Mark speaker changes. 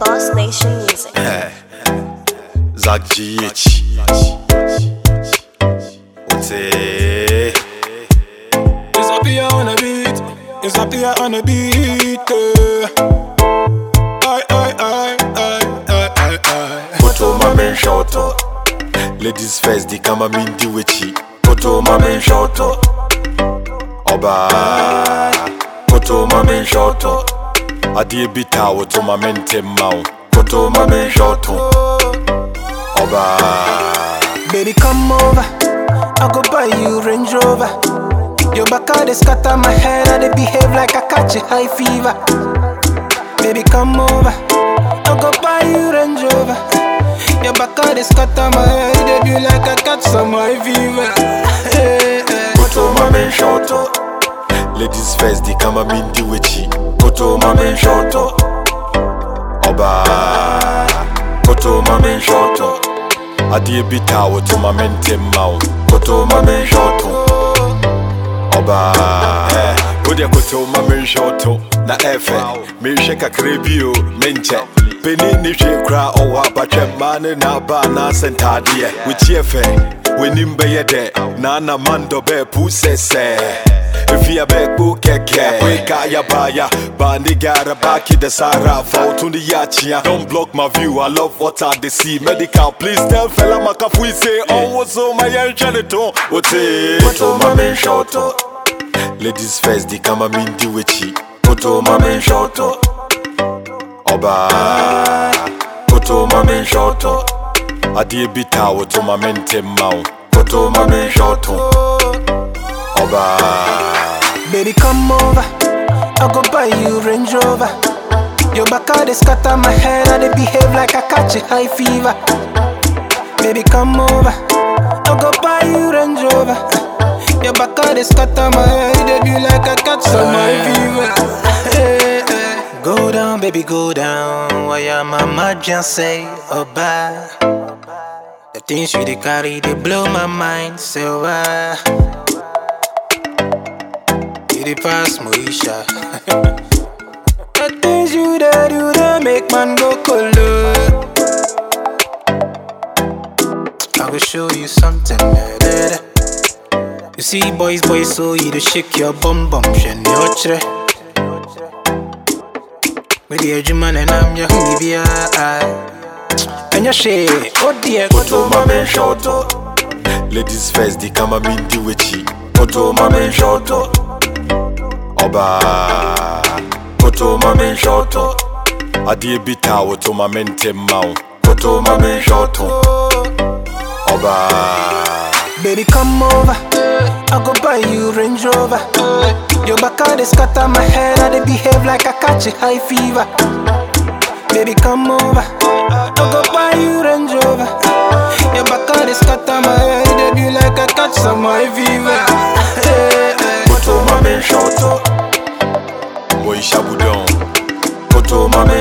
Speaker 1: Boss Nation Music.
Speaker 2: Zach GH. What's it?
Speaker 3: It's up here on the beat. It's up here on the beat. Aye, aye, aye, aye, aye, aye, aye.
Speaker 2: Koto mame shoto. Ladies first, di kama mindi wechi. Koto mame shoto. Oba. Koto mame shoto. Adie bita woto mame ntemmao. Koto mame shoto. Oba.
Speaker 3: Baby, come over. I go buy you Range Rover. Your back out, they scatter my head. I they behave like I catch a high fever. Baby, come over. I go buy you Range Rover. Your back out, they scatter my head. They be like I catch some high fever. Hey, hey.
Speaker 2: Koto mame shoto. Ladies first, di kama mindi wechi. Koto mami shoto Oba. Koto mami shoto Adie bita wotu mame ntemau Koto mami shoto Oba. Odia koto mami shoto Na efe Mishe kakrebio menche Peni ni shekra owa bache mane na ba na sentadia Wichiefe Wenimbe yede Nana mando be pusese sɛsɛ. If you back book keke Weka ya baya Bandi gara baki the Sahara Fall to the yachia Don't block my view. I love what I they see. Medical please tell fella makafu say Oh what's so my young to What's it? Koto mame shoto Ladies first di kama mindi wechi Koto mame shoto Oba. Koto mame shoto Adie bita woto mame ntemmao Koto mame shoto Oba
Speaker 3: Baby, come over. I go buy you Range Rover. Your back out, they scatter my head. I they behave like I catch a high fever. Baby, come over. I go buy you Range Rover. Your back out, they scatter my head. They be like I catch some high fever. Hey, hey. Go down, baby, go down. Why your mama just say, oh, bye. The things you they carry, they blow my mind. So, uh, you the pass Moisha. the things you there do, they make man go color. I will show you something. da, da. You see, boys, boys, so you to shake your bum bum, shen your tre. With the edge man and I'm your honey, And your shade, oh dear,
Speaker 2: Koto mame shoto Ladies first di kama mindi wechi Koto mame shoto Oba Koto mame shoto Adie bita woto mame ntemmao Koto mame shoto Oba
Speaker 3: Baby, come over. I go buy you Range Rover. Your back out, they scatter my head. I they behave like I catch a high fever. Baby, come over. I go buy you Range Rover. Your back out, they scatter my head. They be like I catch some high fever.